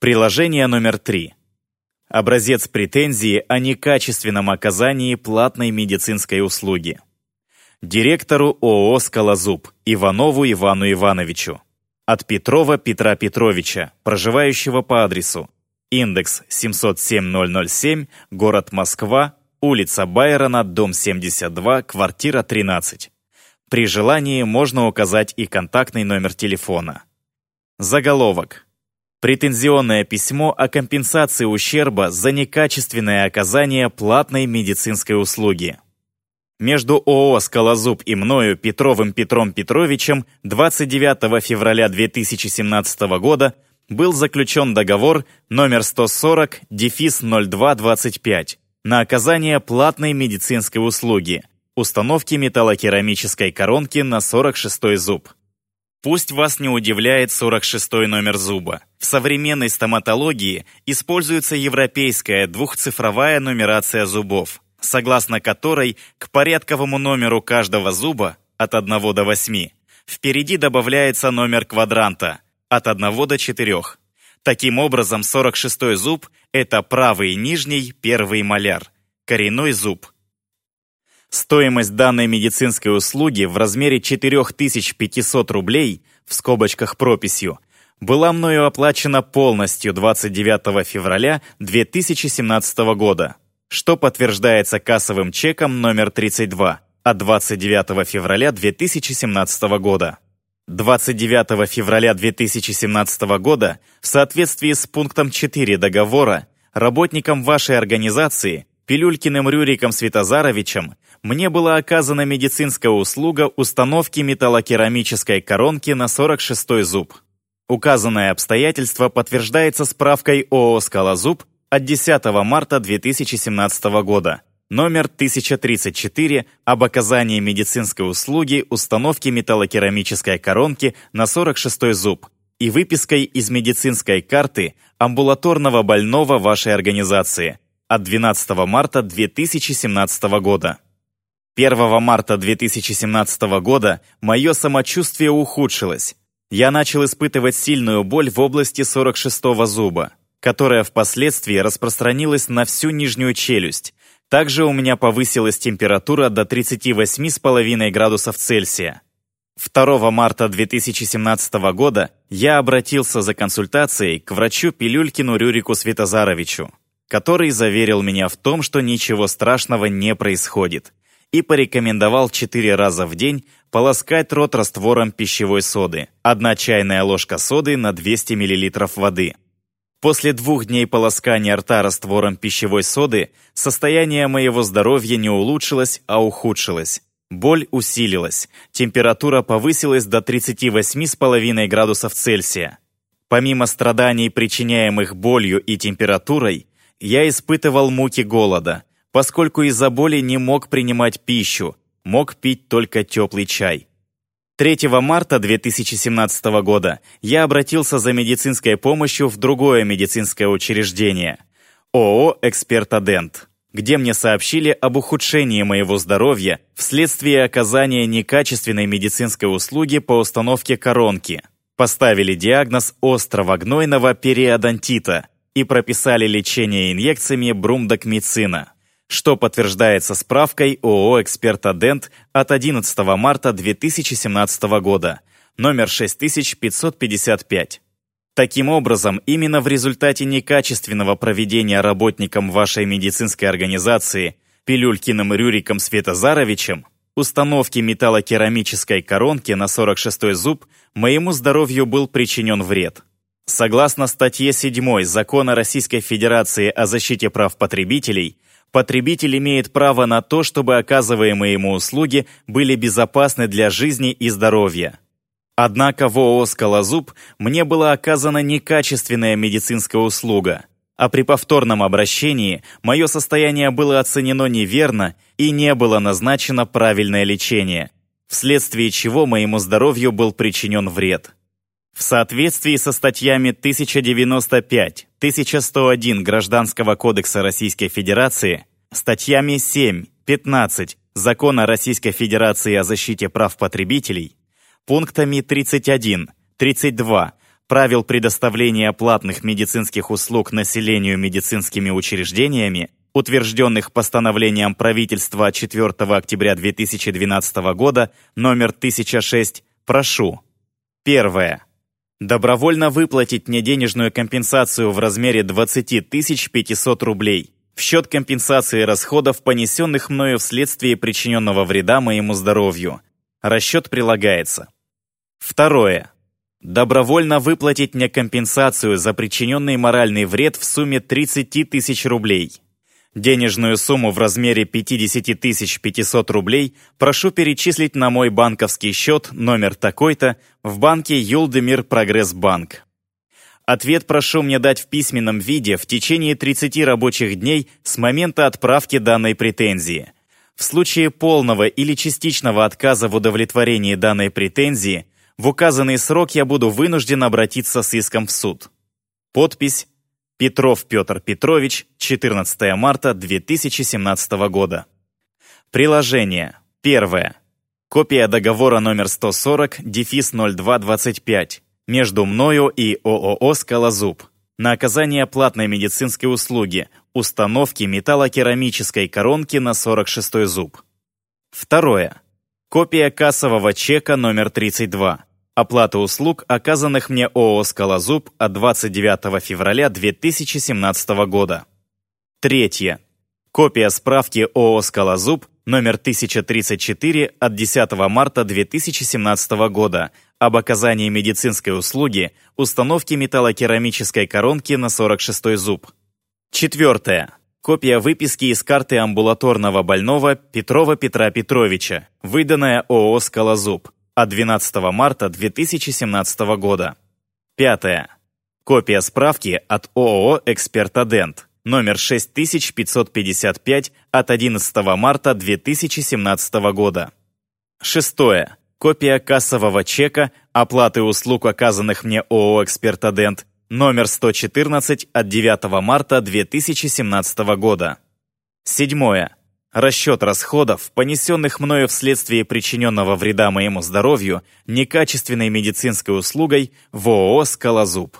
Приложение номер 3. Образец претензии о некачественном оказании платной медицинской услуги. Директору ООО «Скалозуб» Иванову Ивану Ивановичу. От Петрова Петра Петровича, проживающего по адресу Индекс 707007, город Москва, улица Байрона, дом 72, квартира 13. При желании можно указать и контактный номер телефона. Заголовок. Претензионное письмо о компенсации ущерба за некачественное оказание платной медицинской услуги. Между ООО «Скалозуб» и мною Петровым Петром Петровичем 29 февраля 2017 года был заключен договор номер 140 дефис 0225 на оказание платной медицинской услуги установки металлокерамической коронки на 46 зуб. Пусть вас не удивляет 46 номер зуба. В современной стоматологии используется европейская двухцифровая нумерация зубов, согласно которой к порядковому номеру каждого зуба от 1 до 8 впереди добавляется номер квадранта от 1 до 4. Таким образом, 46 зуб – это правый нижний первый маляр, коренной зуб – Стоимость данной медицинской услуги в размере 4500 рублей, в скобочках прописью, была мною оплачена полностью 29 февраля 2017 года, что подтверждается кассовым чеком номер 32 от 29 февраля 2017 года. 29 февраля 2017 года в соответствии с пунктом 4 договора работникам вашей организации Пилюлькиным Рюриком Светозаровичем мне была оказана медицинская услуга установки металлокерамической коронки на 46-й зуб. Указанное обстоятельство подтверждается справкой ООО «Скалозуб» от 10 марта 2017 года, номер 1034 об оказании медицинской услуги установки металлокерамической коронки на 46-й зуб и выпиской из медицинской карты амбулаторного больного вашей организации от 12 марта 2017 года. 1 марта 2017 года мое самочувствие ухудшилось. Я начал испытывать сильную боль в области 46-го зуба, которая впоследствии распространилась на всю нижнюю челюсть. Также у меня повысилась температура до 38,5 градусов Цельсия. 2 марта 2017 года я обратился за консультацией к врачу Пилюлькину Рюрику Светозаровичу, который заверил меня в том, что ничего страшного не происходит и порекомендовал 4 раза в день полоскать рот раствором пищевой соды. Одна чайная ложка соды на 200 мл воды. После двух дней полоскания рта раствором пищевой соды состояние моего здоровья не улучшилось, а ухудшилось. Боль усилилась, температура повысилась до 38,5 градусов Цельсия. Помимо страданий, причиняемых болью и температурой, я испытывал муки голода, поскольку из-за боли не мог принимать пищу, мог пить только теплый чай. 3 марта 2017 года я обратился за медицинской помощью в другое медицинское учреждение – ООО «Экспертодент», где мне сообщили об ухудшении моего здоровья вследствие оказания некачественной медицинской услуги по установке коронки. Поставили диагноз острого гнойного периодонтита и прописали лечение инъекциями брумдокмицина что подтверждается справкой ООО «Экспертодент» от 11 марта 2017 года, номер 6555. Таким образом, именно в результате некачественного проведения работникам вашей медицинской организации Пилюлькиным Рюриком Светозаровичем установки металлокерамической коронки на 46-й зуб моему здоровью был причинен вред. Согласно статье 7 Закона Российской Федерации о защите прав потребителей, потребитель имеет право на то, чтобы оказываемые ему услуги были безопасны для жизни и здоровья. Однако в ООО «Скалозуб» мне была оказана некачественная медицинская услуга, а при повторном обращении мое состояние было оценено неверно и не было назначено правильное лечение, вследствие чего моему здоровью был причинен вред. В соответствии со статьями 1095, 1101 Гражданского кодекса Российской Федерации, статьями 7, 15 Закона Российской Федерации о защите прав потребителей, пунктами 31, 32 правил предоставления платных медицинских услуг населению медицинскими учреждениями, утвержденных постановлением правительства 4 октября 2012 года номер 1006, прошу. Первое. Добровольно выплатить мне денежную компенсацию в размере 20 500 рублей в счет компенсации расходов, понесенных мною вследствие причиненного вреда моему здоровью. Расчет прилагается. Второе. Добровольно выплатить мне компенсацию за причиненный моральный вред в сумме 30 тысяч рублей. Денежную сумму в размере 50 500 рублей прошу перечислить на мой банковский счет номер такой-то в банке Юлдемир Прогресс Банк. Ответ прошу мне дать в письменном виде в течение 30 рабочих дней с момента отправки данной претензии. В случае полного или частичного отказа в удовлетворении данной претензии в указанный срок я буду вынужден обратиться с иском в суд. Подпись Петров Петр Петрович, 14 марта 2017 года. Приложение. Первое. Копия договора номер 140, дефис 0225 между мною и ООО «Скалозуб» на оказание платной медицинской услуги установки металлокерамической коронки на 46 зуб. Второе. Копия кассового чека номер 32. Оплата услуг, оказанных мне ООО «Скалозуб» от 29 февраля 2017 года. Третье. Копия справки ООО «Скалозуб» номер 1034 от 10 марта 2017 года об оказании медицинской услуги установки металлокерамической коронки на 46 зуб. Четвертое. Копия выписки из карты амбулаторного больного Петрова Петра Петровича, выданная ООО «Скалозуб» от 12 марта 2017 года. Пятое. Копия справки от ООО «Экспертодент» номер 6555 от 11 марта 2017 года. Шестое. Копия кассового чека оплаты услуг, оказанных мне ООО «Экспертодент» номер 114 от 9 марта 2017 года. Седьмое. Расчет расходов, понесенных мною вследствие причиненного вреда моему здоровью некачественной медицинской услугой в ООО «Скалозуб».